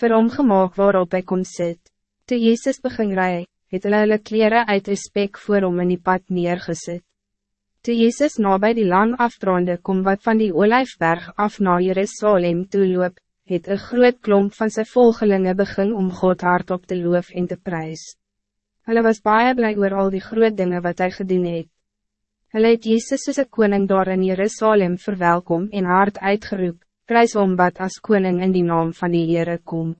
vir hom gemaakt waarop hij kon sit. Toe Jezus begin rij, het hulle hulle kleren uit respect voor hom in die pad neergesit. Toe Jezus na by die lang afdronde kom wat van die Olijfberg af na Jerusalem toe loop, het een groot klomp van zijn volgelingen begin om God hard op te loof en te prijs. Hulle was baie blij oor al die groot dingen wat hij gedoen het. Hulle het Jezus soos een koning daar in Jerusalem verwelkom en hard uitgeroep, prijs om wat als koning in die naam van die Heere kom.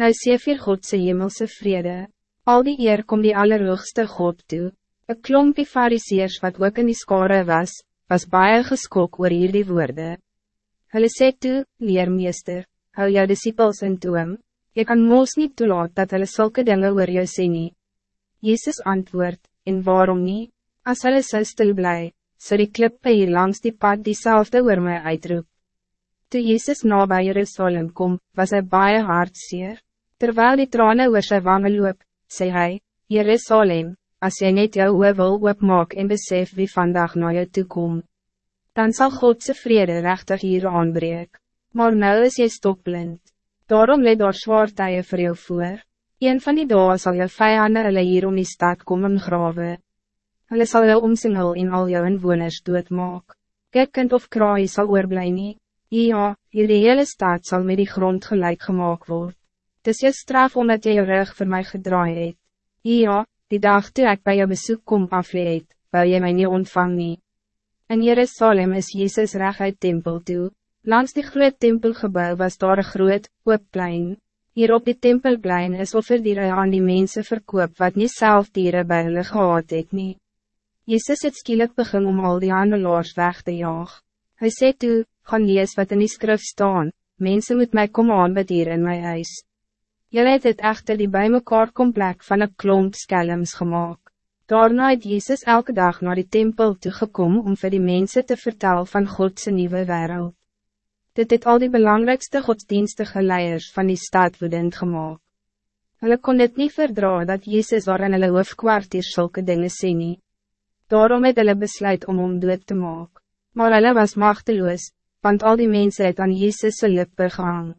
Nou sê vir Godse hemelse vrede, al die eer kom die allerhoogste God toe, een klompie fariseers wat ook in die skare was, was baie geskok oor hierdie woorde. Hulle sê toe, leermeester, hou jou disciples in toom, je kan moos niet toelaat dat hulle zulke dingen oor jou sê nie. Jezus antwoord, en waarom niet? Als hulle so stil bly, so die klippe hier langs die pad diezelfde oor my uitroep. Toe Jezus na by Jerusalem kom, was hy baie hartseer. Terwijl die tranen oor sy wangen loop, sê hy, Jerusalem, als jy net jou oor wil oopmaak en besef wie vandaag na jou toekom, dan zal Godse vrede rechtig hier aanbreek. Maar nou is jy stokblind. Daarom leed daar zwaar tye vir jou voor. Een van die dagen zal jou vijanden hulle hier om die stad komen grawe. Hulle sal jou omsingel en al jou inwoners doodmaak. Kikkend of kraai sal oorblij nie. Ja, hier die hele stad zal met die grond gelijk gemaakt worden. Het is je straf omdat jy jou rug voor mij gedraaid het. Ja, die dag toe ek by jou bezoek kom afleid, wil jy mij niet ontvang nie. In Jerusalem is Jezus reg uit tempel toe. Langs die groot tempelgebouw was daar een groot, plein. Hier op die tempelplein is offerdiere aan die mensen verkoop wat niet zelf dieren bij hulle gehad het nie. Jezus het skielik begin om al die handelaars weg te jaag. Hij sê toe, gaan lees wat in die skrif staan, mensen moet mij kom aanbedier in my huis. Julle het het echter die bij mekaar komplek van een klomp skelms gemaakt. Daarna het Jezus elke dag naar die tempel toegekomen om voor die mensen te vertellen van Godse nieuwe wereld. Dit het al die belangrijkste godsdienstige leiders van die stad woedend gemaakt. Hulle kon het niet verdraaien dat Jezus daar in hulle hoofdkwartier zulke dingen sê nie. Daarom het hulle besluit om om dood te maken. Maar hulle was machteloos, want al die mensen het aan Jezus' lippe gehang.